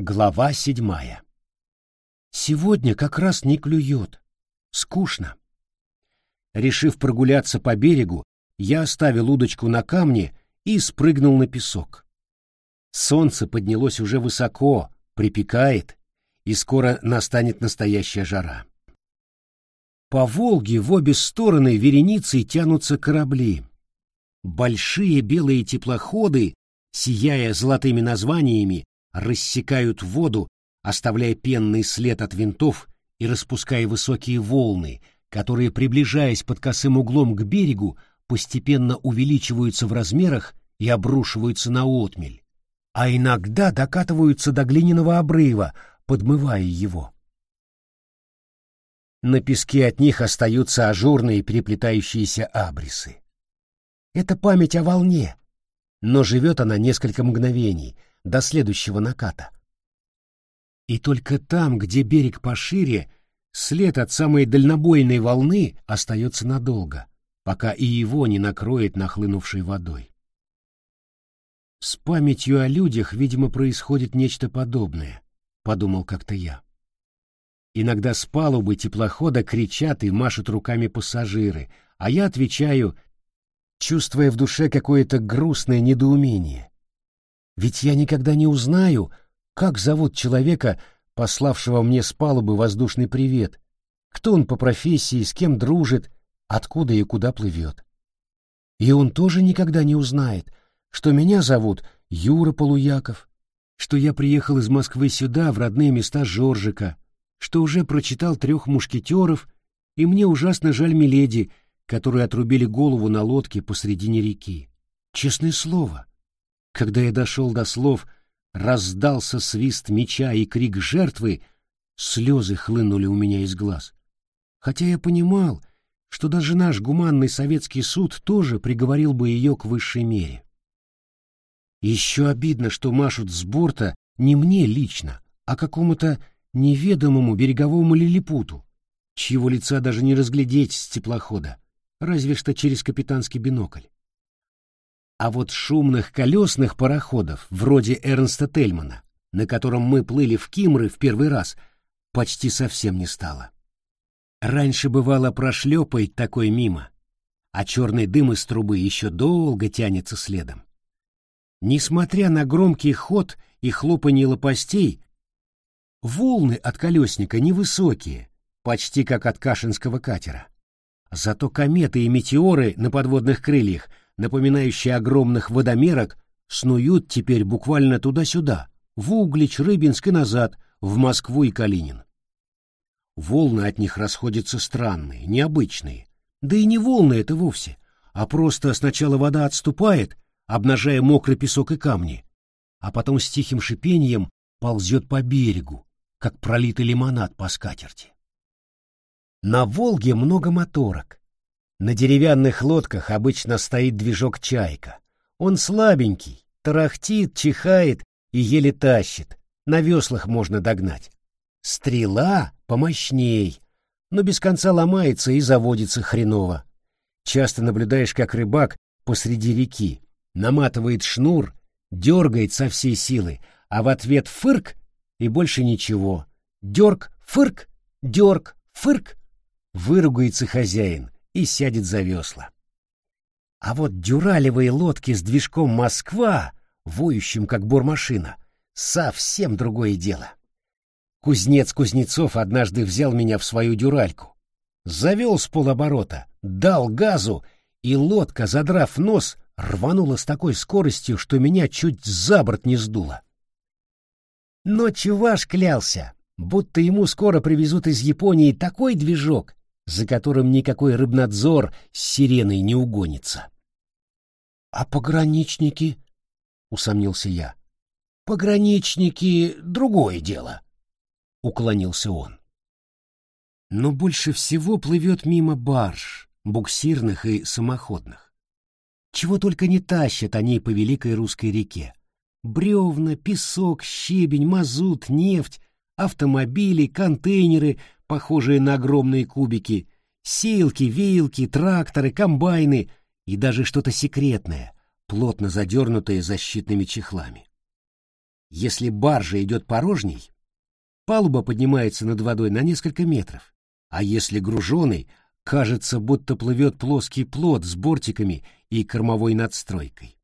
Глава седьмая. Сегодня как раз не клюет. Скучно. Решив прогуляться по берегу, я оставил удочку на камне и спрыгнул на песок. Солнце поднялось уже высоко, припекает, и скоро настанет настоящая жара. По Волге в обе стороны вереницей тянутся корабли. Большие белые теплоходы, сияя золотыми названиями, рассекают воду, оставляя пенный след от винтов и распуская высокие волны, которые, приближаясь под косым углом к берегу, постепенно увеличиваются в размерах и обрушиваются на отмель, а иногда докатываются до глиняного обрыва, подмывая его. На песке от них остаются ажурные переплетающиеся абрисы. Это память о волне, но живет она несколько мгновений — до следующего наката. И только там, где берег пошире, след от самой дальнобойной волны остается надолго, пока и его не накроет нахлынувшей водой. С памятью о людях, видимо, происходит нечто подобное, подумал как-то я. Иногда с палубы теплохода кричат и машут руками пассажиры, а я отвечаю, чувствуя в душе какое-то грустное недоумение. Ведь я никогда не узнаю, как зовут человека, пославшего мне с палубы воздушный привет, кто он по профессии, с кем дружит, откуда и куда плывет. И он тоже никогда не узнает, что меня зовут Юра Полуяков, что я приехал из Москвы сюда, в родные места Жоржика, что уже прочитал трех мушкетеров, и мне ужасно жаль Миледи, которые отрубили голову на лодке посредине реки. Честное слово, когда я дошел до слов «раздался свист меча и крик жертвы», слезы хлынули у меня из глаз. Хотя я понимал, что даже наш гуманный советский суд тоже приговорил бы ее к высшей мере. Еще обидно, что машут с борта не мне лично, а какому-то неведомому береговому лилипуту, чьего лица даже не разглядеть с теплохода, разве что через капитанский бинокль. А вот шумных колесных пароходов, вроде Эрнста Тельмана, на котором мы плыли в Кимры в первый раз, почти совсем не стало. Раньше бывало прошлепает такой мимо, а черный дым из трубы еще долго тянется следом. Несмотря на громкий ход и хлопанье лопастей, волны от колесника невысокие, почти как от кашинского катера. Зато кометы и метеоры на подводных крыльях напоминающие огромных водомерок, снуют теперь буквально туда-сюда, в Углич, Рыбинск и назад, в Москву и Калинин. Волны от них расходятся странные, необычные. Да и не волны это вовсе, а просто сначала вода отступает, обнажая мокрый песок и камни, а потом с тихим шипением ползет по берегу, как пролитый лимонад по скатерти. На Волге много моторок, на деревянных лодках обычно стоит движок «Чайка». Он слабенький, тарахтит, чихает и еле тащит. На веслах можно догнать. Стрела помощней, но без конца ломается и заводится хреново. Часто наблюдаешь, как рыбак посреди реки наматывает шнур, дергает со всей силы, а в ответ фырк и больше ничего. Дерг, фырк, дерг, фырк. Выругается хозяин — и сядет за весла. А вот дюралевые лодки с движком «Москва», воющим как бормашина, совсем другое дело. Кузнец Кузнецов однажды взял меня в свою дюральку. Завел с полоборота, дал газу, и лодка, задрав нос, рванула с такой скоростью, что меня чуть за борт не сдуло. Но чуваш клялся, будто ему скоро привезут из Японии такой движок, за которым никакой рыбнадзор с сиреной не угонится. — А пограничники? — усомнился я. — Пограничники — другое дело, — уклонился он. Но больше всего плывет мимо барж, буксирных и самоходных. Чего только не тащат они по великой русской реке. Бревна, песок, щебень, мазут, нефть, автомобили, контейнеры, похожие на огромные кубики, силки, вилки, тракторы, комбайны и даже что-то секретное, плотно задернутое защитными чехлами. Если баржа идет порожней, палуба поднимается над водой на несколько метров, а если груженый, кажется, будто плывет плоский плот с бортиками и кормовой надстройкой.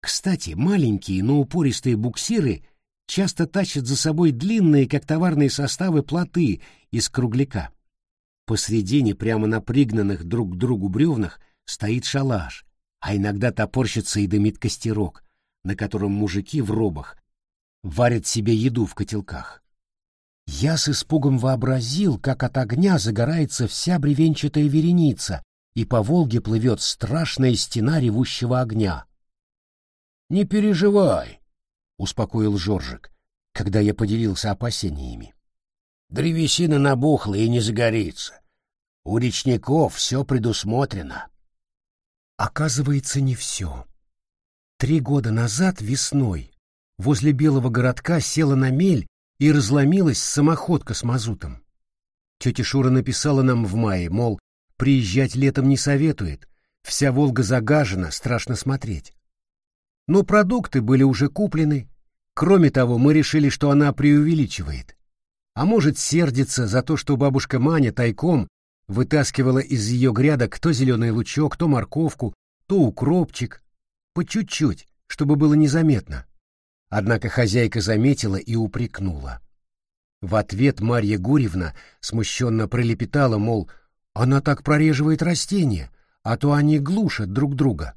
Кстати, маленькие, но упористые буксиры часто тащат за собой длинные, как товарные составы, плоты из кругляка. Посредине, прямо на пригнанных друг к другу бревнах, стоит шалаш, а иногда топорщится и дымит костерок, на котором мужики в робах варят себе еду в котелках. Я с испугом вообразил, как от огня загорается вся бревенчатая вереница, и по Волге плывет страшная стена ревущего огня. — Не переживай, — успокоил Жоржик, когда я поделился опасениями. — Древесина набухла и не загорится. У речников все предусмотрено. Оказывается, не все. Три года назад весной возле белого городка села на мель и разломилась самоходка с мазутом. Тетя Шура написала нам в мае, мол, приезжать летом не советует, вся Волга загажена, страшно смотреть. Но продукты были уже куплены. Кроме того, мы решили, что она преувеличивает. А может, сердится за то, что бабушка Маня тайком вытаскивала из ее грядок то зеленый лучок, то морковку, то укропчик, по чуть-чуть, чтобы было незаметно. Однако хозяйка заметила и упрекнула. В ответ Марья Гурьевна смущенно пролепетала, мол, она так прореживает растения, а то они глушат друг друга.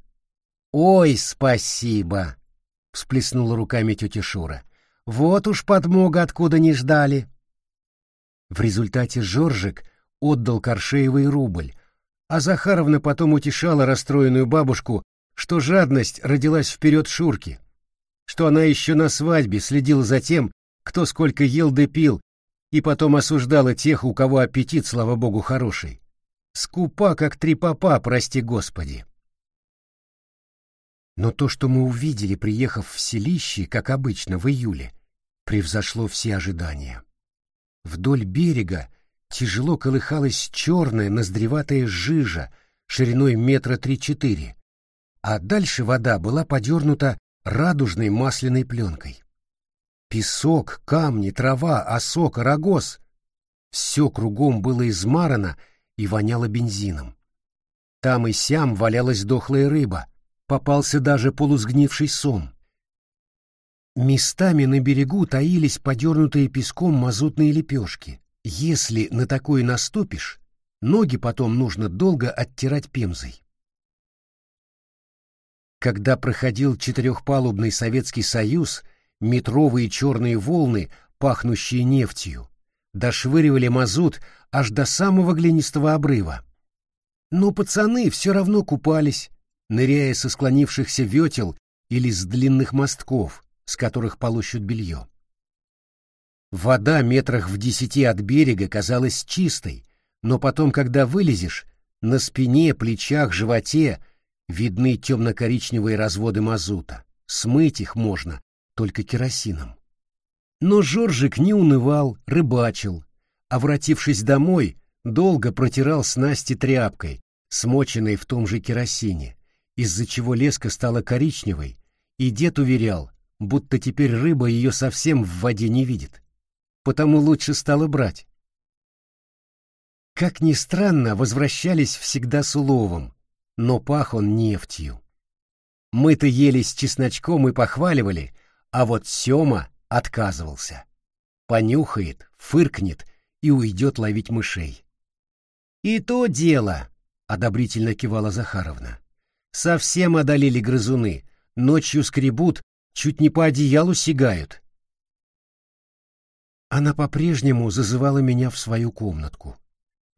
«Ой, спасибо!» — всплеснула руками тетя Шура. «Вот уж подмога откуда не ждали!» В результате Жоржик отдал Коршеевой рубль, а Захаровна потом утешала расстроенную бабушку, что жадность родилась вперед Шурки — что она еще на свадьбе следила за тем, кто сколько ел да пил, и потом осуждала тех, у кого аппетит, слава богу, хороший. Скупа, как три попа, прости господи. Но то, что мы увидели, приехав в селище, как обычно, в июле, превзошло все ожидания. Вдоль берега тяжело колыхалась черная ноздреватая жижа шириной метра три-четыре, а дальше вода была подернута радужной масляной пленкой. Песок, камни, трава, осок, рогоз — все кругом было измарано и воняло бензином. Там и сям валялась дохлая рыба, попался даже полусгнивший сом. Местами на берегу таились подернутые песком мазутные лепешки. Если на такое наступишь, ноги потом нужно долго оттирать пемзой. Когда проходил четырехпалубный Советский Союз, метровые черные волны, пахнущие нефтью, дошвыривали мазут аж до самого глинистого обрыва. Но пацаны все равно купались, ныряя со склонившихся ветел или с длинных мостков, с которых полощут белье. Вода метрах в десяти от берега казалась чистой, но потом, когда вылезешь, на спине, плечах, животе видны темно-коричневые разводы мазута. Смыть их можно только керосином. Но Жоржик не унывал, рыбачил, а, вратившись домой, долго протирал снасти тряпкой, смоченной в том же керосине, из-за чего леска стала коричневой, и дед уверял, будто теперь рыба ее совсем в воде не видит. Потому лучше стало брать. Как ни странно, возвращались всегда с уловом, но пах он нефтью. Мы-то ели с чесночком и похваливали, а вот Сёма отказывался. Понюхает, фыркнет и уйдет ловить мышей. «И то дело», — одобрительно кивала Захаровна. «Совсем одолели грызуны, ночью скребут, чуть не по одеялу сигают». Она по-прежнему зазывала меня в свою комнатку.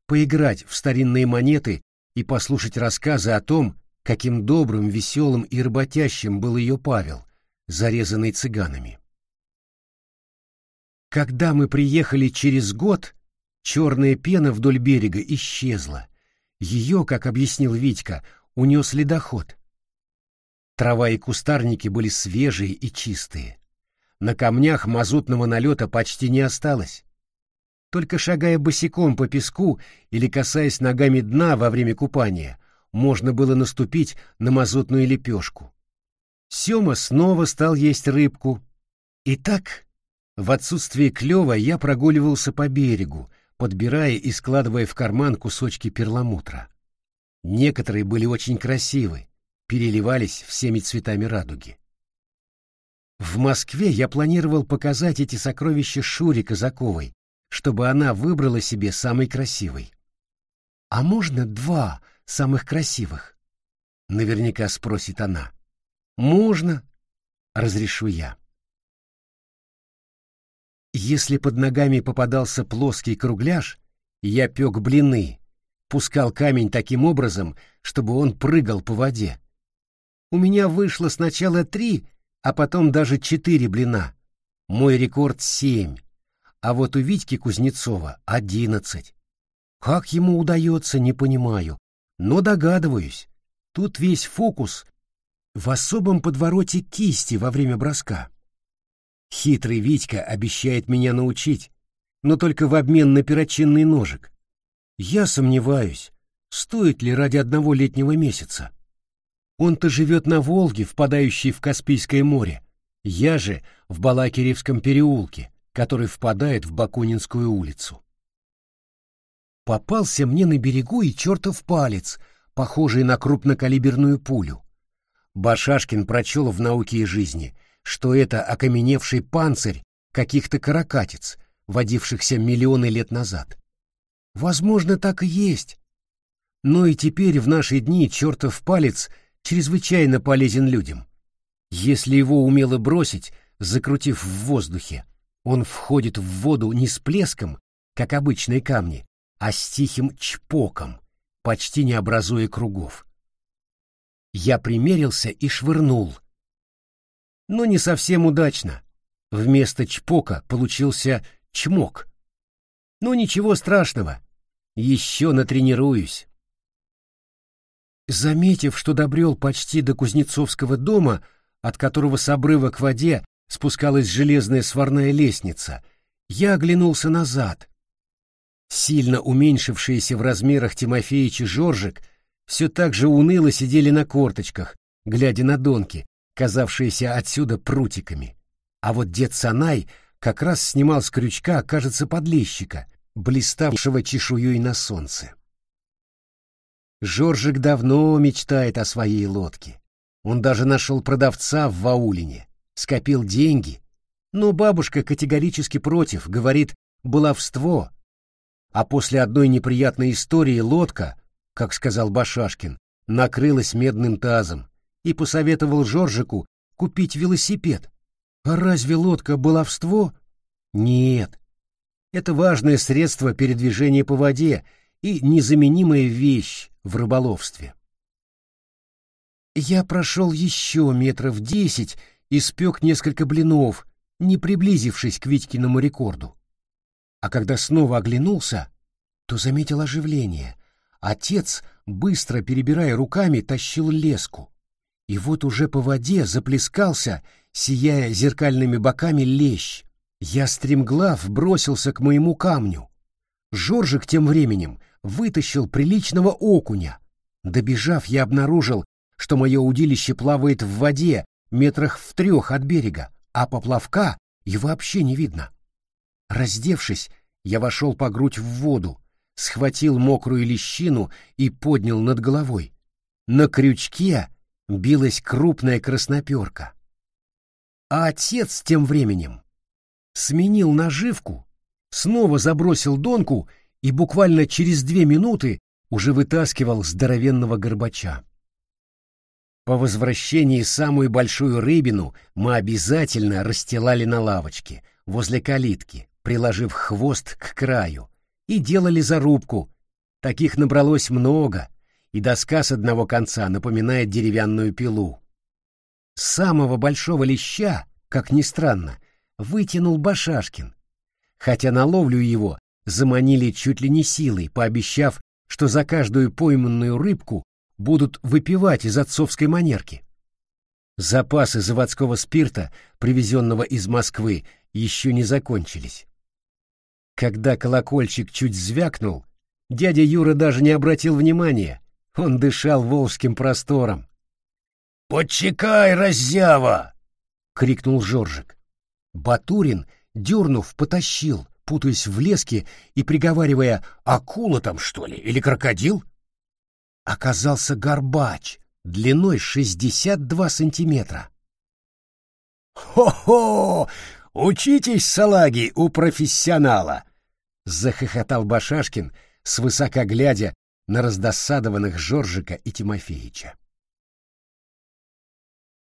Поиграть в старинные монеты и послушать рассказы о том, каким добрым, веселым и работящим был ее Павел, зарезанный цыганами. Когда мы приехали через год, черная пена вдоль берега исчезла. Ее, как объяснил Витька, унес ледоход. Трава и кустарники были свежие и чистые. На камнях мазутного налета почти не осталось. Только шагая босиком по песку или касаясь ногами дна во время купания, можно было наступить на мазутную лепешку. Сема снова стал есть рыбку, Итак, в отсутствие клёва я прогуливался по берегу, подбирая и складывая в карман кусочки перламутра. Некоторые были очень красивы, переливались всеми цветами радуги. В Москве я планировал показать эти сокровища Шуре Казаковой, чтобы она выбрала себе самый красивый. «А можно два самых красивых?» — наверняка спросит она. «Можно», — разрешу я. Если под ногами попадался плоский кругляш, я пек блины, пускал камень таким образом, чтобы он прыгал по воде. У меня вышло сначала три, а потом даже четыре блина. Мой рекорд семь, а вот у Витьки Кузнецова одиннадцать. Как ему удается, не понимаю, но догадываюсь. Тут весь фокус в особом подвороте кисти во время броска. Хитрый Витька обещает меня научить, но только в обмен на перочинный ножик. Я сомневаюсь, стоит ли ради одного летнего месяца. Он-то живет на Волге, впадающей в Каспийское море. Я же в Балакиревском переулке, который впадает в Бакунинскую улицу. Попался мне на берегу и чертов палец, похожий на крупнокалиберную пулю. Башашкин прочел в науке и жизни, что это окаменевший панцирь каких-то каракатиц, водившихся миллионы лет назад. Возможно, так и есть. Но и теперь в наши дни чертов палец чрезвычайно полезен людям. Если его умело бросить, закрутив в воздухе, он входит в воду не с плеском, как обычные камни, а с тихим чпоком, почти не образуя кругов. Я примерился и швырнул, но не совсем удачно. Вместо чпока получился чмок. Но ничего страшного, еще натренируюсь. Заметив, что добрел почти до Кузнецовского дома, от которого с обрыва к воде спускалась железная сварная лестница, я оглянулся назад. Сильно уменьшившиеся в размерах Тимофеич и Жоржик все так же уныло сидели на корточках, глядя на донки, казавшиеся отсюда прутиками. А вот дед Санай как раз снимал с крючка, кажется, подлещика, блиставшего чешуей на солнце. Жоржик давно мечтает о своей лодке. Он даже нашел продавца в Ваулине, скопил деньги, но бабушка категорически против, говорит, баловство. А после одной неприятной истории лодка, как сказал Башашкин, накрылась медным тазом, и посоветовал Жоржику купить велосипед. А разве лодка баловство? Нет. Это важное средство передвижения по воде и незаменимая вещь в рыболовстве. Я прошел еще метров десять и спек несколько блинов, не приблизившись к Витькиному рекорду. А когда снова оглянулся, то заметил оживление. Отец, быстро перебирая руками, тащил леску. И вот уже по воде заплескался, сияя зеркальными боками, лещ. Я стремглав бросился к моему камню. Жоржик тем временем вытащил приличного окуня. Добежав, я обнаружил, что мое удилище плавает в воде метрах в трех от берега, а поплавка и вообще не видно. Раздевшись, я вошел по грудь в воду, схватил мокрую лещину и поднял над головой. На крючке билась крупная красноперка. А отец тем временем сменил наживку, снова забросил донку и буквально через две минуты уже вытаскивал здоровенного горбача. По возвращении самую большую рыбину мы обязательно расстилали на лавочке, возле калитки, приложив хвост к краю, и делали зарубку. Таких набралось много, и доска с одного конца напоминает деревянную пилу. Самого большого леща, как ни странно, вытянул Башашкин, хотя на ловлю его заманили чуть ли не силой, пообещав, что за каждую пойманную рыбку будут выпивать из отцовской манерки. Запасы заводского спирта, привезенного из Москвы, еще не закончились. Когда колокольчик чуть звякнул, дядя Юра даже не обратил внимания, он дышал волжским простором. «Подчекай, раззява!» — крикнул Жоржик. Батурин, дернув, потащил, путаясь в леске и приговаривая «Акула там, что ли, или крокодил?» Оказался горбач длиной 62 сантиметра. «Хо-хо! Учитесь, салаги, у профессионала!» — захохотал Башашкин, свысока глядя на раздосадованных Жоржика и Тимофеича.